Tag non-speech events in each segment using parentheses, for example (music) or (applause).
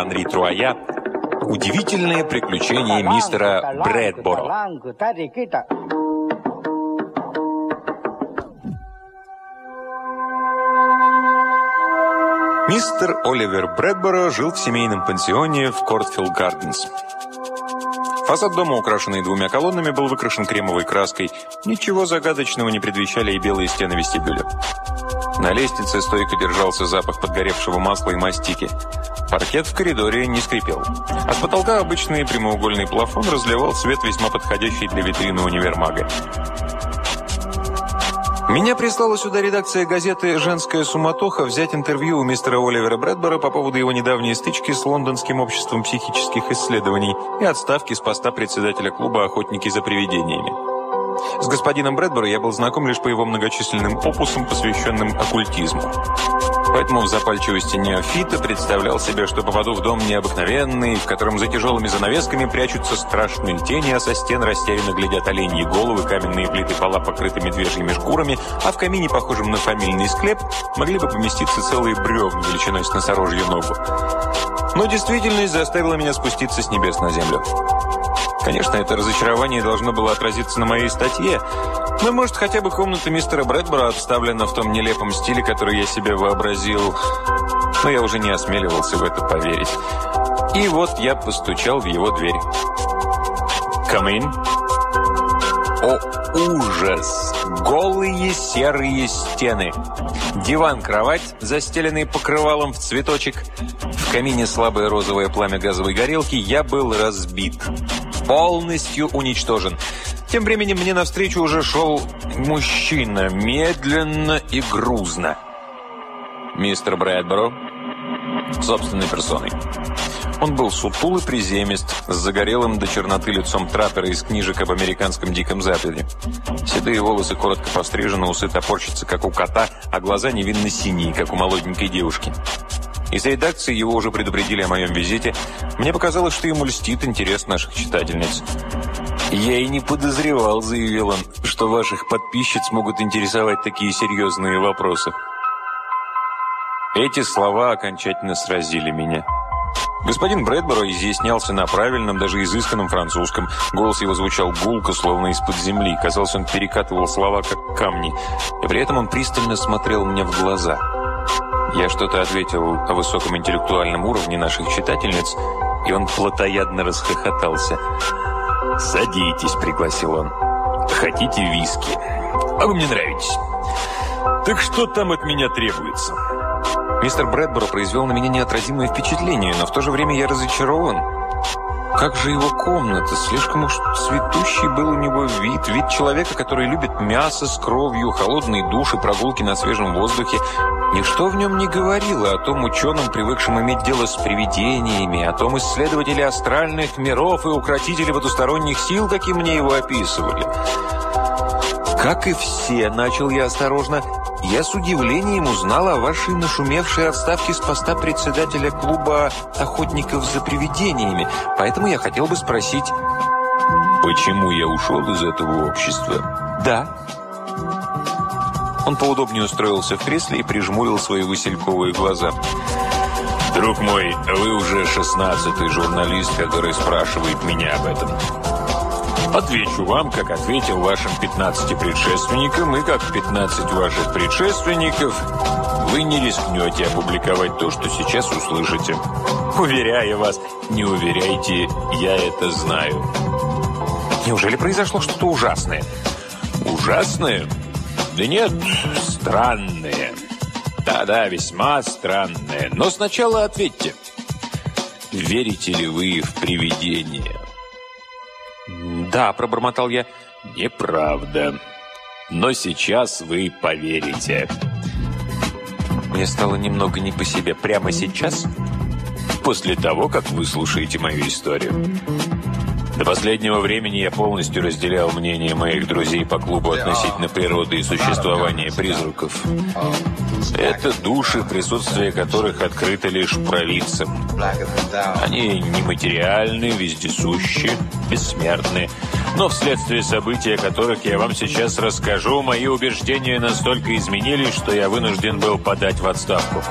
Анри Труая «Удивительные приключения мистера Брэдборо». Мистер Оливер Брэдборо жил в семейном пансионе в Кортфилд Гарденс. Фасад дома, украшенный двумя колоннами, был выкрашен кремовой краской. Ничего загадочного не предвещали и белые стены вестибюля. На лестнице стойко держался запах подгоревшего масла и мастики. Паркет в коридоре не скрипел. С потолка обычный прямоугольный плафон разливал свет, весьма подходящий для витрины универмага. Меня прислала сюда редакция газеты «Женская суматоха» взять интервью у мистера Оливера Брэдбора по поводу его недавней стычки с Лондонским обществом психических исследований и отставки с поста председателя клуба «Охотники за привидениями». С господином Брэдборо я был знаком лишь по его многочисленным опусам, посвященным оккультизму. Поэтому в запальчивости неофита представлял себе, что попаду в дом необыкновенный, в котором за тяжелыми занавесками прячутся страшные тени, а со стен растерянно глядят оленьи головы, каменные плиты пола покрыты медвежьими шкурами, а в камине, похожем на фамильный склеп, могли бы поместиться целые бревна величиной с носорожью ногу. Но действительность заставила меня спуститься с небес на землю. Конечно, это разочарование должно было отразиться на моей статье, но, может, хотя бы комната мистера Брэдбора обставлена в том нелепом стиле, который я себе вообразил. Но я уже не осмеливался в это поверить. И вот я постучал в его дверь. «Come in». О, ужас! Голые серые стены. Диван-кровать, застеленный покрывалом в цветочек. В камине слабое розовое пламя газовой горелки. Я был разбит. Полностью уничтожен. Тем временем мне навстречу уже шел мужчина, медленно и грузно. Мистер Брэдборо, собственной персоной. Он был сутул и приземист, с загорелым до черноты лицом траппера из книжек об американском Диком Западе. Седые волосы коротко пострижены, усы топорщатся, как у кота, а глаза невинно синие, как у молоденькой девушки. Из редакции его уже предупредили о моем визите. Мне показалось, что ему льстит интерес наших читательниц. «Я и не подозревал», — заявил он, «что ваших подписчиц могут интересовать такие серьезные вопросы». Эти слова окончательно сразили меня. Господин Брэдборо изъяснялся на правильном, даже изысканном французском. Голос его звучал гулко, словно из-под земли. Казалось, он перекатывал слова, как камни. И при этом он пристально смотрел мне в глаза. Я что-то ответил о высоком интеллектуальном уровне наших читательниц, и он плотоядно расхохотался. «Садитесь», — пригласил он. «Хотите виски? А вы мне нравитесь. Так что там от меня требуется?» Мистер Брэдборо произвел на меня неотразимое впечатление, но в то же время я разочарован. Как же его комната? Слишком уж цветущий был у него вид. Вид человека, который любит мясо с кровью, холодные души, прогулки на свежем воздухе. Ничто в нем не говорило о том ученом, привыкшем иметь дело с привидениями, о том исследователе астральных миров и укротителе потусторонних сил, каким мне его описывали. Как и все, начал я осторожно, я с удивлением узнал о вашей нашумевшей отставке с поста председателя клуба охотников за привидениями, поэтому я хотел бы спросить, почему я ушел из этого общества? Да. Он поудобнее устроился в кресле и прижмурил свои васильковые глаза. «Друг мой, вы уже шестнадцатый журналист, который спрашивает меня об этом. Отвечу вам, как ответил вашим 15 предшественникам, и как 15 ваших предшественников вы не рискнете опубликовать то, что сейчас услышите. Уверяю вас, не уверяйте, я это знаю. Неужели произошло что-то ужасное? Ужасное? Да нет, странное. Да-да, весьма странное. Но сначала ответьте. Верите ли вы в привидения? «Да», — пробормотал я. «Неправда. Но сейчас вы поверите». Мне стало немного не по себе. Прямо сейчас? После того, как вы слушаете мою историю. До последнего времени я полностью разделял мнение моих друзей по клубу относительно природы и существования призраков. Это души, присутствие которых открыто лишь провидцам. Они нематериальны, вездесущи, бессмертны. Но вследствие событий, о которых я вам сейчас расскажу, мои убеждения настолько изменились, что я вынужден был подать в отставку.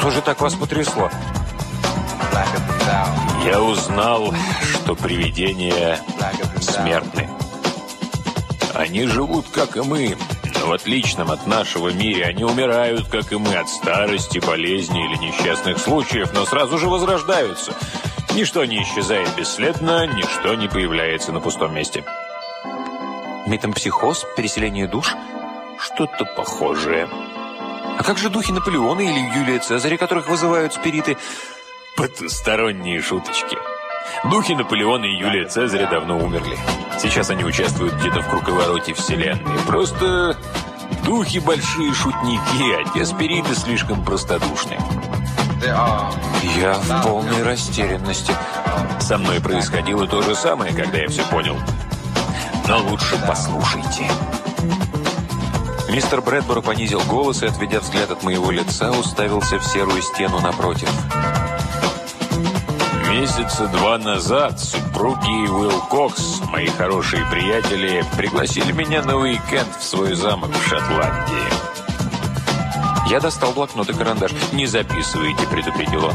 Что же так вас потрясло? Я узнал, что привидения смертны. Они живут, как и мы, но в отличном от нашего мире они умирают, как и мы, от старости, болезни или несчастных случаев, но сразу же возрождаются. Ничто не исчезает бесследно, ничто не появляется на пустом месте. Метампсихоз, переселение душ? Что-то похожее. А как же духи Наполеона или Юлия Цезаря, которых вызывают спириты? Потусторонние шуточки. Духи Наполеона и Юлия Цезаря давно умерли. Сейчас они участвуют где-то в круговороте вселенной. Просто духи большие шутники, а те слишком простодушны. Я в полной растерянности. Со мной происходило то же самое, когда я все понял. Но лучше послушайте. Мистер Брэдборо понизил голос и, отведя взгляд от моего лица, уставился в серую стену напротив. Месяца два назад супруги Уилл Кокс, мои хорошие приятели, пригласили меня на уикенд в свой замок в Шотландии. Я достал блокнот и карандаш. «Не записывайте», — предупредил он.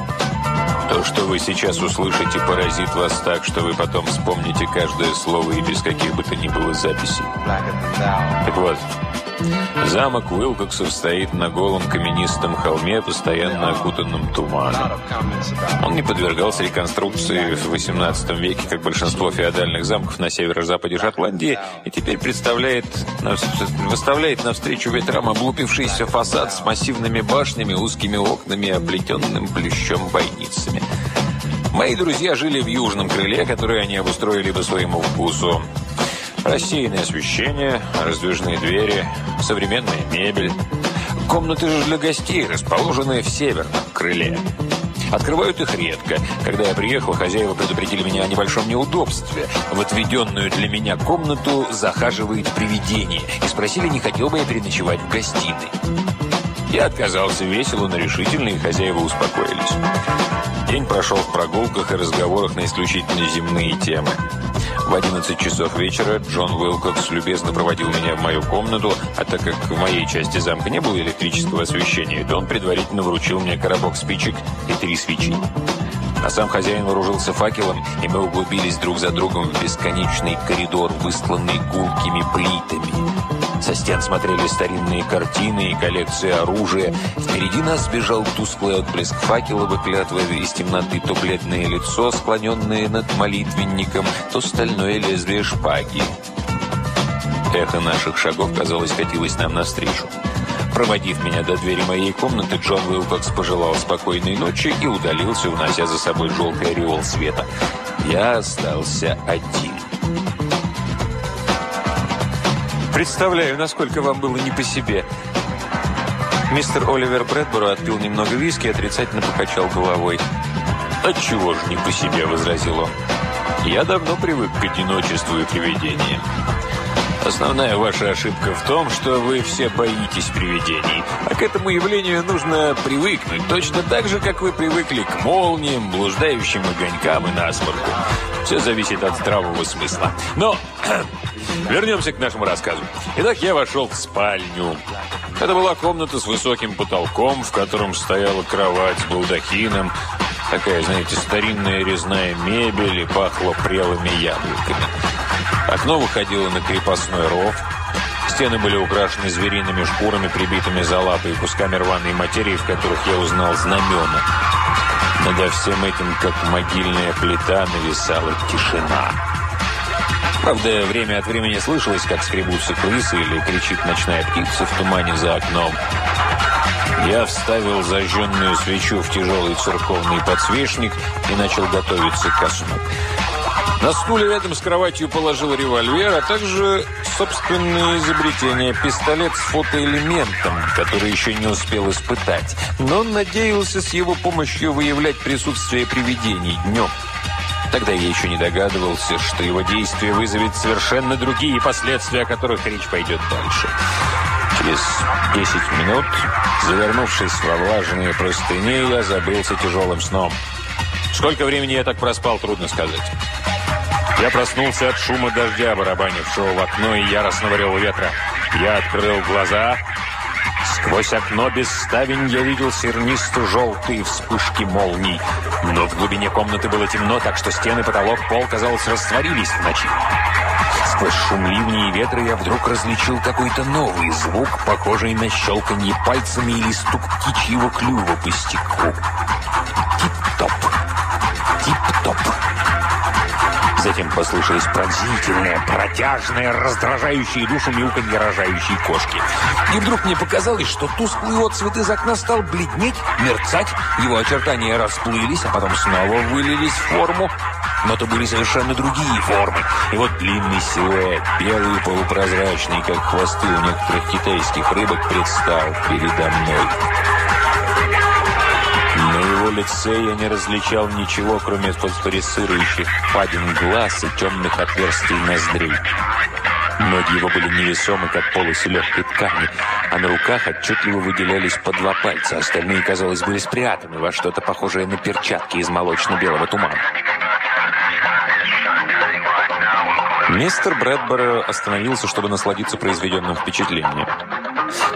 «То, что вы сейчас услышите, поразит вас так, что вы потом вспомните каждое слово и без каких бы то ни было записей. Так вот, Замок Уилкоксов стоит на голом каменистом холме, постоянно окутанном туманом. Он не подвергался реконструкции в XVIII веке, как большинство феодальных замков на северо-западе Шотландии, и теперь представляет, выставляет навстречу ветрам облупившийся фасад с массивными башнями, узкими окнами, облетенным плющом бойницами. Мои друзья жили в южном крыле, которое они обустроили по своему вкусу. Рассеянное освещение, раздвижные двери, современная мебель. Комнаты же для гостей, расположенные в северном крыле. Открывают их редко. Когда я приехал, хозяева предупредили меня о небольшом неудобстве. В отведенную для меня комнату захаживает привидение и спросили, не хотел бы я переночевать в гостиной. Я отказался весело, но решительно, и хозяева успокоились. День прошел в прогулках и разговорах на исключительно земные темы. В 11 часов вечера Джон Уилкокс любезно проводил меня в мою комнату, а так как в моей части замка не было электрического освещения, то он предварительно вручил мне коробок спичек и три свечи. А сам хозяин вооружился факелом, и мы углубились друг за другом в бесконечный коридор, выстланный гулкими плитами. Со стен смотрели старинные картины и коллекции оружия. Впереди нас бежал тусклый отблеск факела, выглядывая из темноты то бледное лицо, склоненное над молитвенником, то стальное лезвие шпаги. Эхо наших шагов, казалось, катилось нам навстречу. Проводив меня до двери моей комнаты, Джон Уилкокс пожелал спокойной ночи и удалился, унося за собой желтый ореол света. Я остался один. Представляю, насколько вам было не по себе. Мистер Оливер Брэдборо отпил немного виски и отрицательно покачал головой. «Отчего же не по себе?» – возразил он. «Я давно привык к одиночеству и привидениям. Основная ваша ошибка в том, что вы все боитесь привидений. А к этому явлению нужно привыкнуть, точно так же, как вы привыкли к молниям, блуждающим огонькам и насморку. Все зависит от здравого смысла. Но (clears throat) Вернемся к нашему рассказу. Итак, я вошел в спальню. Это была комната с высоким потолком, в котором стояла кровать с балдахином, такая, знаете, старинная резная мебель и пахло прелыми яблоками. Окно выходило на крепостной ров. Стены были украшены звериными шкурами, прибитыми за лапы и кусками рваной материи, в которых я узнал знамена. Надо всем этим, как могильная плита, нависала тишина. Правда, время от времени слышалось, как скребутся крысы или кричит ночная птица в тумане за окном. Я вставил зажженную свечу в тяжелый церковный подсвечник и начал готовиться ко сну. На стуле рядом с кроватью положил револьвер, а также собственное изобретение – пистолет с фотоэлементом, который еще не успел испытать, но надеялся с его помощью выявлять присутствие привидений днем. Тогда я еще не догадывался, что его действие вызовет совершенно другие последствия, о которых речь пойдет дальше. Через 10 минут, завернувшись во влажные простыни, я забылся тяжелым сном. Сколько времени я так проспал, трудно сказать. Я проснулся от шума дождя, барабанившего в окно и яростного рева ветра. Я открыл глаза. Сквозь окно без ставень я видел сернисто-желтые вспышки молний. Но в глубине комнаты было темно, так что стены, потолок, пол, казалось, растворились в ночи. Сквозь шум ливни и ветра я вдруг различил какой-то новый звук, похожий на щелканье пальцами или стук птичьего клюва по стеклу. Тип-топ, тип-топ. Затем послышалось пронзительное, протяжное, раздражающее душу мяуканье рожающей кошки. И вдруг мне показалось, что тусклый отцвет из окна стал бледнеть, мерцать, его очертания расплылись, а потом снова вылились в форму. Но то были совершенно другие формы. И вот длинный силуэт, белый полупрозрачный, как хвосты у некоторых китайских рыбок, предстал передо мной. Лице я не различал ничего, кроме фосфорисцирующих впадин глаз и темных отверстий ноздрей. Ноги его были невесомы, как полосы легкой ткани, а на руках отчетливо выделялись по два пальца. Остальные, казалось, были спрятаны во что-то похожее на перчатки из молочно-белого тумана. Мистер Брэдборо остановился, чтобы насладиться произведенным впечатлением.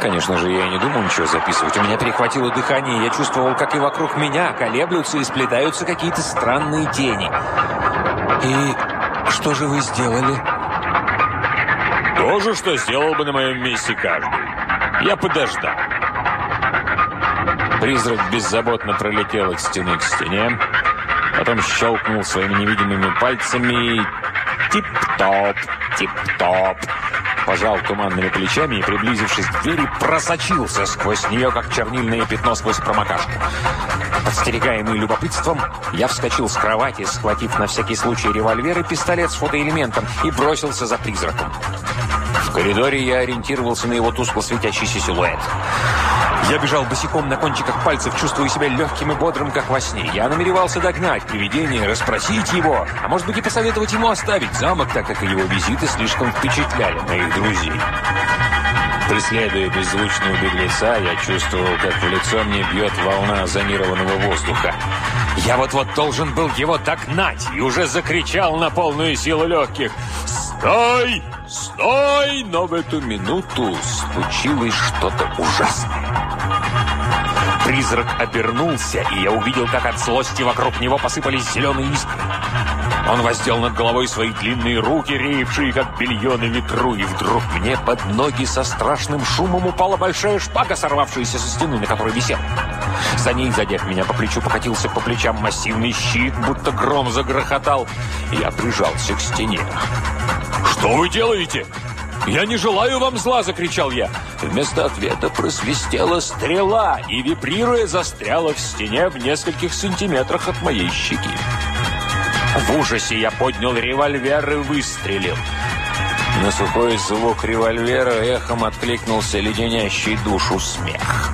Конечно же, я и не думал ничего записывать. У меня перехватило дыхание, и я чувствовал, как и вокруг меня колеблются и сплетаются какие-то странные тени. «И что же вы сделали?» То же, что сделал бы на моем месте каждый. Я подождал. Призрак беззаботно пролетел от стены к стене, потом щелкнул своими невидимыми пальцами «Тип-топ, тип-топ». Пожал туманными плечами и, приблизившись к двери, просочился сквозь нее, как чернильное пятно сквозь промокашку. Подстерегаемый любопытством, я вскочил с кровати, схватив на всякий случай револьвер и пистолет с фотоэлементом, и бросился за призраком. В коридоре я ориентировался на его тускло светящийся силуэт. Я бежал босиком на кончиках пальцев, чувствуя себя легким и бодрым, как во сне. Я намеревался догнать привидение, расспросить его, а может быть и посоветовать ему оставить замок, так как его визиты слишком впечатляли моих друзей. Преследуя беззвучного беглеца, я чувствовал, как в лицо мне бьет волна озонированного воздуха. Я вот-вот должен был его догнать и уже закричал на полную силу легких «Стой! Стой!» Но в эту минуту случилось что-то ужасное. Призрак обернулся, и я увидел, как от злости вокруг него посыпались зеленые искры. Он воздел над головой свои длинные руки, реевшие, как белье на ветру, и вдруг мне под ноги со страшным шумом упала большая шпага, сорвавшаяся со стены, на которой висел. За ней, задев меня по плечу, покатился по плечам массивный щит, будто гром загрохотал. Я прижался к стене. «Что вы делаете?» «Я не желаю вам зла!» – закричал я. Вместо ответа просвистела стрела и, вибрируя, застряла в стене в нескольких сантиметрах от моей щеки. В ужасе я поднял револьвер и выстрелил. На сухой звук револьвера эхом откликнулся леденящий душу смех.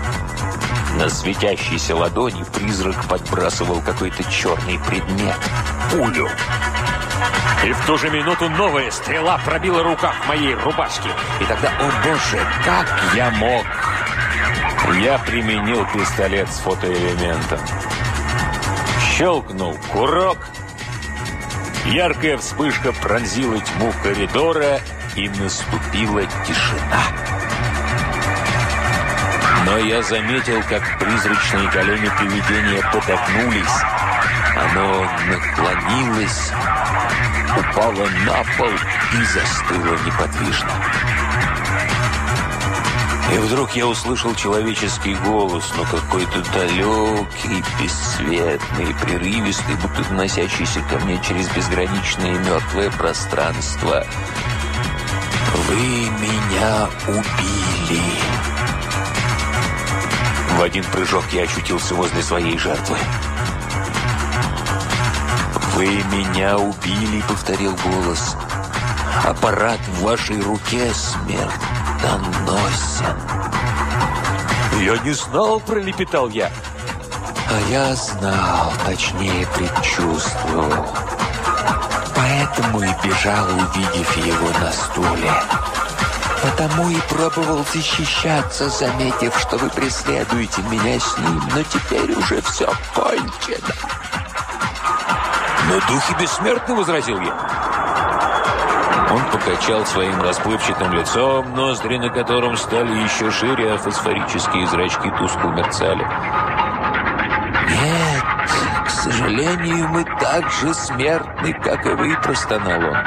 На светящейся ладони призрак подбрасывал какой-то черный предмет – пулю. И в ту же минуту новая стрела пробила рукав моей рубашки. И тогда, о боже, как я мог? Я применил пистолет с фотоэлементом. Щелкнул курок. Яркая вспышка пронзила тьму коридора, и наступила тишина. Но я заметил, как призрачные колени привидения подогнулись. Оно наклонилось упала на пол и застыла неподвижно. И вдруг я услышал человеческий голос, но какой-то далекий, бесцветный, прерывистый, будто доносящийся ко мне через безграничное мертвое пространство. «Вы меня убили!» В один прыжок я очутился возле своей жертвы. «Вы меня убили», — повторил голос. «Аппарат в вашей руке смертоносен». «Я не знал», — пролепетал я. «А я знал, точнее предчувствовал. Поэтому и бежал, увидев его на стуле. Потому и пробовал защищаться, заметив, что вы преследуете меня с ним. Но теперь уже все кончено». «Но духи бессмертны», — возразил я. Он покачал своим расплывчатым лицом, ноздри на котором стали еще шире, а фосфорические зрачки тускло мерцали. «Нет, к сожалению, мы так же смертны, как и вы», — простонал он.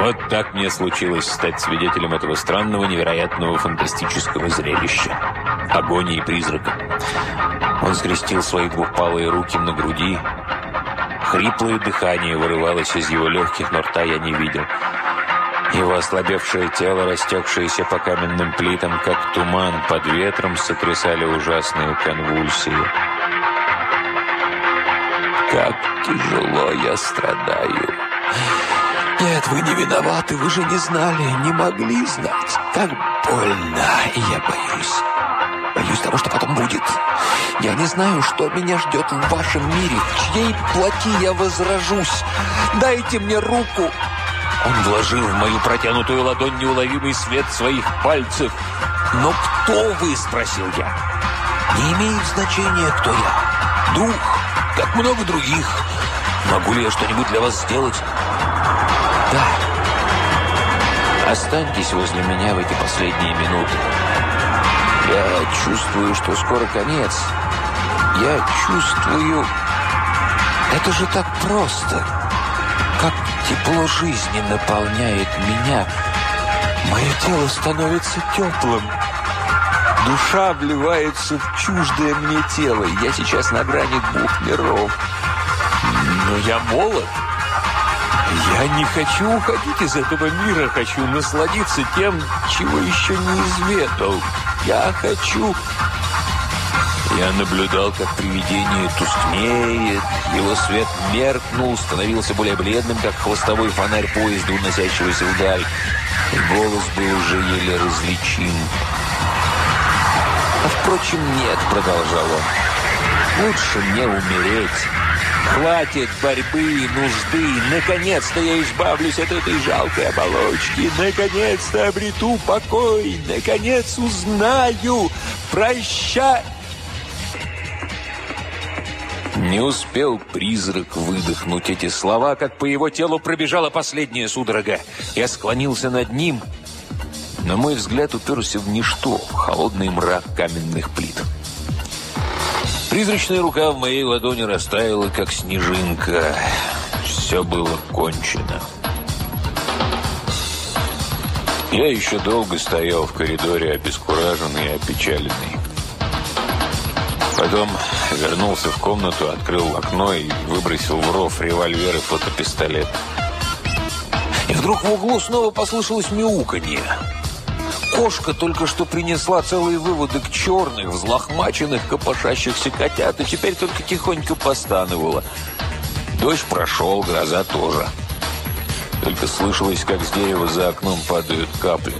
Вот так мне случилось стать свидетелем этого странного, невероятного, фантастического зрелища. Агонии призрака. Он скрестил свои двухпалые руки на груди. Хриплое дыхание вырывалось из его легких, но рта я не видел. Его ослабевшее тело, растекшееся по каменным плитам, как туман под ветром, сотрясали ужасные конвульсии. «Как тяжело я страдаю!» «Нет, вы не виноваты, вы же не знали, не могли знать. Как больно, я боюсь. Боюсь того, что потом будет. Я не знаю, что меня ждет в вашем мире, чьей плоти я возражусь. Дайте мне руку!» Он вложил в мою протянутую ладонь неуловимый свет своих пальцев. «Но кто вы?» – спросил я. «Не имеет значения, кто я. Дух, как много других. Могу ли я что-нибудь для вас сделать?» «Да. Останьтесь возле меня в эти последние минуты. Я чувствую, что скоро конец. Я чувствую... Это же так просто. Как тепло жизни наполняет меня. Мое тело становится теплым. Душа вливается в чуждое мне тело. Я сейчас на грани двух миров. Но я молод. Я не хочу уходить из этого мира, хочу насладиться тем, чего еще не изведал. Я хочу... Я наблюдал, как привидение тускнеет, его свет меркнул, становился более бледным, как хвостовой фонарь поезда, уносящегося вдаль. И голос был уже еле различим. «А впрочем, нет», — продолжал он, — «лучше мне умереть». Хватит борьбы нужды. Наконец-то я избавлюсь от этой жалкой оболочки. Наконец-то обрету покой. Наконец узнаю. Прощай. Не успел призрак выдохнуть эти слова, как по его телу пробежала последняя судорога. Я склонился над ним, но мой взгляд уперся в ничто, в холодный мрак каменных плит. Призрачная рука в моей ладони растаяла, как снежинка. Все было кончено. Я еще долго стоял в коридоре, обескураженный и опечаленный. Потом вернулся в комнату, открыл окно и выбросил в ров револьвер и фотопистолет. И вдруг в углу снова послышалось мяуканье. Кошка только что принесла целый выводок черных, взлохмаченных, копошащихся котят, и теперь только тихонько постановала. Дождь прошел, гроза тоже. Только слышалось, как с дерева за окном падают капли.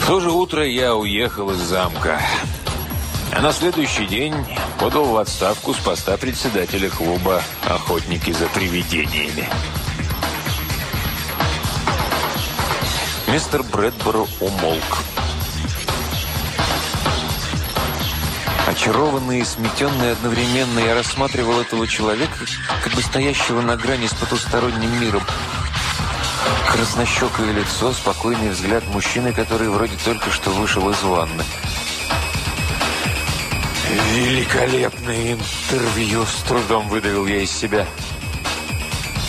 В то же утро я уехал из замка. А на следующий день подал в отставку с поста председателя клуба «Охотники за привидениями». Мистер Брэдборо умолк. Очарованный и сметенный одновременно, я рассматривал этого человека, как бы стоящего на грани с потусторонним миром. Краснощекое лицо, спокойный взгляд мужчины, который вроде только что вышел из ванны. «Великолепное интервью!» — с трудом выдавил я из себя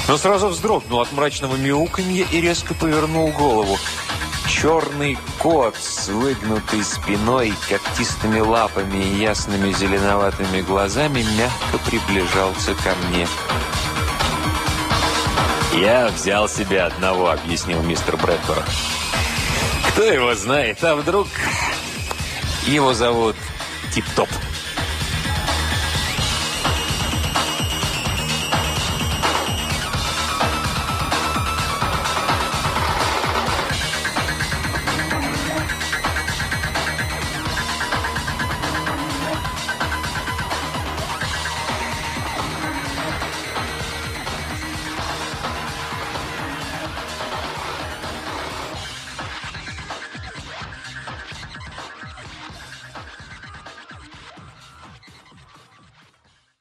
но сразу вздрогнул от мрачного мяуканья и резко повернул голову. Черный кот с выгнутой спиной, когтистыми лапами и ясными зеленоватыми глазами мягко приближался ко мне. «Я взял себе одного», — объяснил мистер Брэдборо. «Кто его знает, а вдруг...» «Его зовут Тип-Топ».